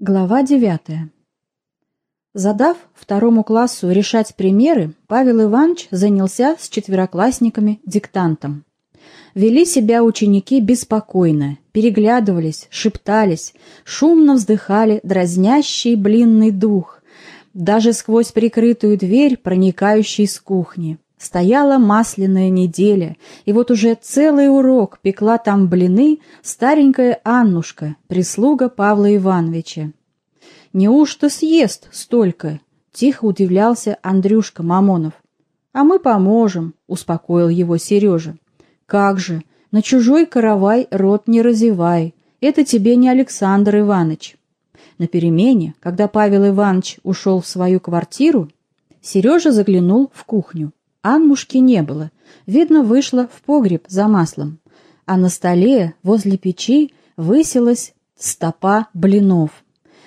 Глава девятая. Задав второму классу решать примеры, Павел Иванович занялся с четвероклассниками диктантом. Вели себя ученики беспокойно, переглядывались, шептались, шумно вздыхали дразнящий блинный дух, даже сквозь прикрытую дверь, проникающий с кухни. Стояла масляная неделя, и вот уже целый урок пекла там блины старенькая Аннушка, прислуга Павла Ивановича. «Неужто съест столько?» — тихо удивлялся Андрюшка Мамонов. «А мы поможем», — успокоил его Сережа. «Как же, на чужой каравай рот не разевай, это тебе не Александр Иванович». На перемене, когда Павел Иванович ушел в свою квартиру, Сережа заглянул в кухню. Аннушки не было. Видно, вышла в погреб за маслом. А на столе возле печи высилась стопа блинов.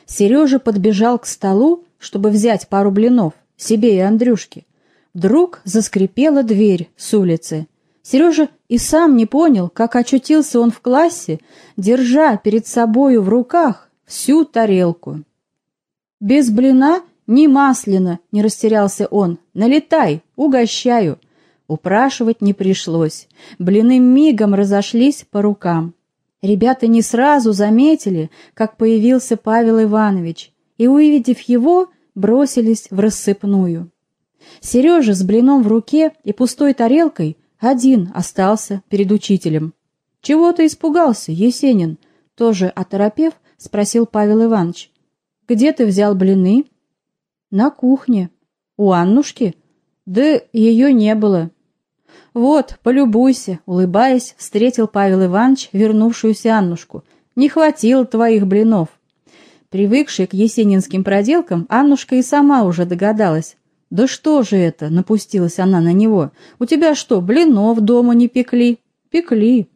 Сережа подбежал к столу, чтобы взять пару блинов, себе и Андрюшке. Вдруг заскрипела дверь с улицы. Сережа и сам не понял, как очутился он в классе, держа перед собою в руках всю тарелку. Без блина «Не масляно!» — не растерялся он. «Налетай! Угощаю!» Упрашивать не пришлось. Блины мигом разошлись по рукам. Ребята не сразу заметили, как появился Павел Иванович, и, увидев его, бросились в рассыпную. Сережа с блином в руке и пустой тарелкой один остался перед учителем. «Чего ты испугался, Есенин?» Тоже оторопев, спросил Павел Иванович. «Где ты взял блины?» «На кухне. У Аннушки?» «Да ее не было». «Вот, полюбуйся», — улыбаясь, встретил Павел Иванович вернувшуюся Аннушку. «Не хватило твоих блинов». Привыкшая к есенинским проделкам, Аннушка и сама уже догадалась. «Да что же это?» — напустилась она на него. «У тебя что, блинов дома не пекли?» «Пекли».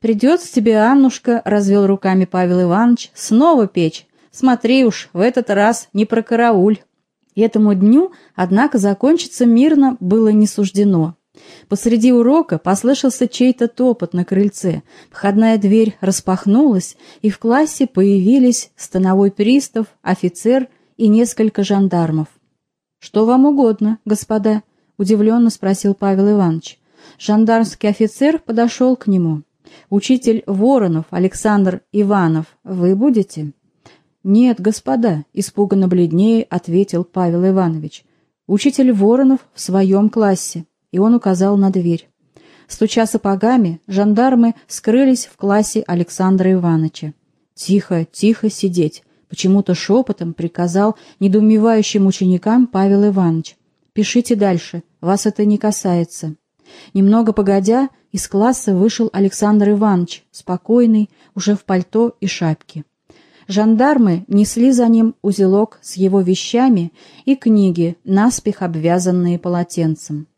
«Придется тебе, Аннушка», — развел руками Павел Иванович, — «снова печь. Смотри уж, в этот раз не про карауль». Этому дню, однако, закончиться мирно было не суждено. Посреди урока послышался чей-то топот на крыльце, входная дверь распахнулась, и в классе появились становой пристав, офицер и несколько жандармов. «Что вам угодно, господа?» — удивленно спросил Павел Иванович. Жандармский офицер подошел к нему. «Учитель Воронов Александр Иванов, вы будете?» «Нет, господа», — испуганно бледнее ответил Павел Иванович. «Учитель Воронов в своем классе», и он указал на дверь. Стуча сапогами, жандармы скрылись в классе Александра Ивановича. «Тихо, тихо сидеть», — почему-то шепотом приказал недоумевающим ученикам Павел Иванович. «Пишите дальше, вас это не касается». Немного погодя, из класса вышел Александр Иванович, спокойный, уже в пальто и шапке. Жандармы несли за ним узелок с его вещами и книги, наспех обвязанные полотенцем.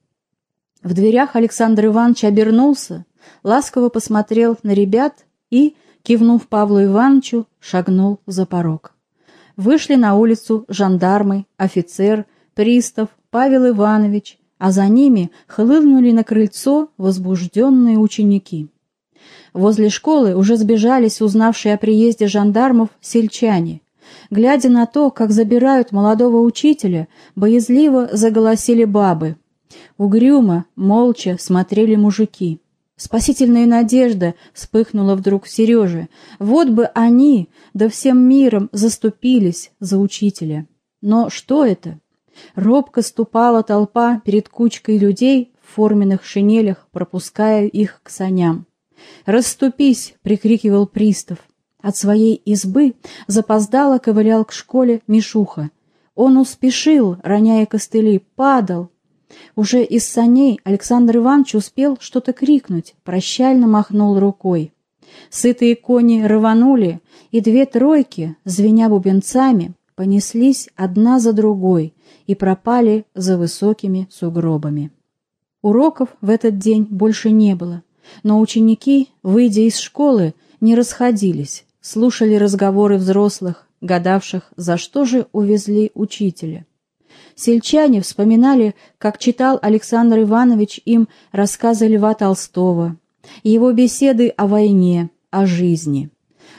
В дверях Александр Иванович обернулся, ласково посмотрел на ребят и, кивнув Павлу Ивановичу, шагнул за порог. Вышли на улицу жандармы, офицер, пристав, Павел Иванович, а за ними хлынули на крыльцо возбужденные ученики. Возле школы уже сбежались узнавшие о приезде жандармов сельчане. Глядя на то, как забирают молодого учителя, боязливо заголосили бабы. Угрюмо, молча смотрели мужики. Спасительная надежда вспыхнула вдруг Сереже. Вот бы они, да всем миром, заступились за учителя. Но что это? Робко ступала толпа перед кучкой людей в форменных шинелях, пропуская их к саням. «Расступись!» — прикрикивал пристав. От своей избы запоздало ковылял к школе Мишуха. Он успешил, роняя костыли, падал. Уже из саней Александр Иванович успел что-то крикнуть, прощально махнул рукой. Сытые кони рванули, и две тройки, звеня бубенцами, понеслись одна за другой и пропали за высокими сугробами. Уроков в этот день больше не было. Но ученики, выйдя из школы, не расходились, слушали разговоры взрослых, гадавших, за что же увезли учителя. Сельчане вспоминали, как читал Александр Иванович им рассказы Льва Толстого, его беседы о войне, о жизни.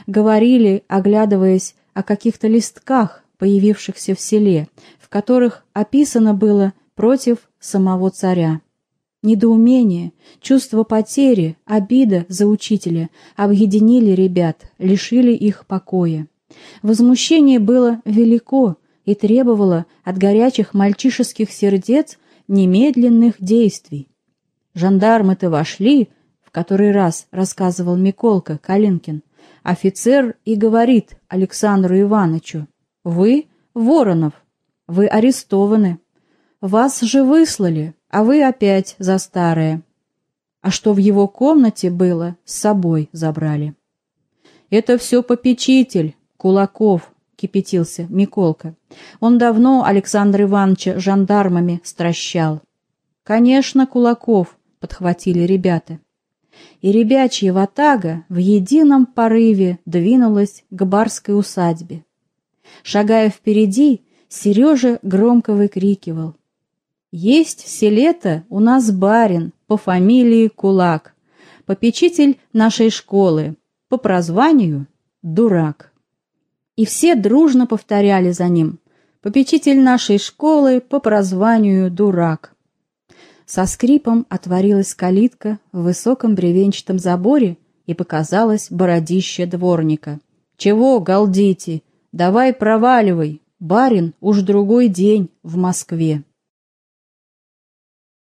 Говорили, оглядываясь о каких-то листках, появившихся в селе, в которых описано было против самого царя. Недоумение, чувство потери, обида за учителя объединили ребят, лишили их покоя. Возмущение было велико и требовало от горячих мальчишеских сердец немедленных действий. Жандармы-то вошли, в который раз рассказывал Миколка Калинкин, офицер и говорит Александру Ивановичу, «Вы, Воронов, вы арестованы. Вас же выслали, а вы опять за старое. А что в его комнате было, с собой забрали». «Это все попечитель, Кулаков», — кипятился Миколка. «Он давно Александра Ивановича жандармами стращал». «Конечно, Кулаков», — подхватили ребята. И ребячья ватага в едином порыве двинулась к барской усадьбе. Шагая впереди, Сережа громко выкрикивал. «Есть в селе у нас барин по фамилии Кулак, попечитель нашей школы, по прозванию Дурак». И все дружно повторяли за ним. «Попечитель нашей школы по прозванию Дурак». Со скрипом отворилась калитка в высоком бревенчатом заборе и показалось бородище дворника. «Чего галдите? Давай проваливай! Барин уж другой день в Москве!»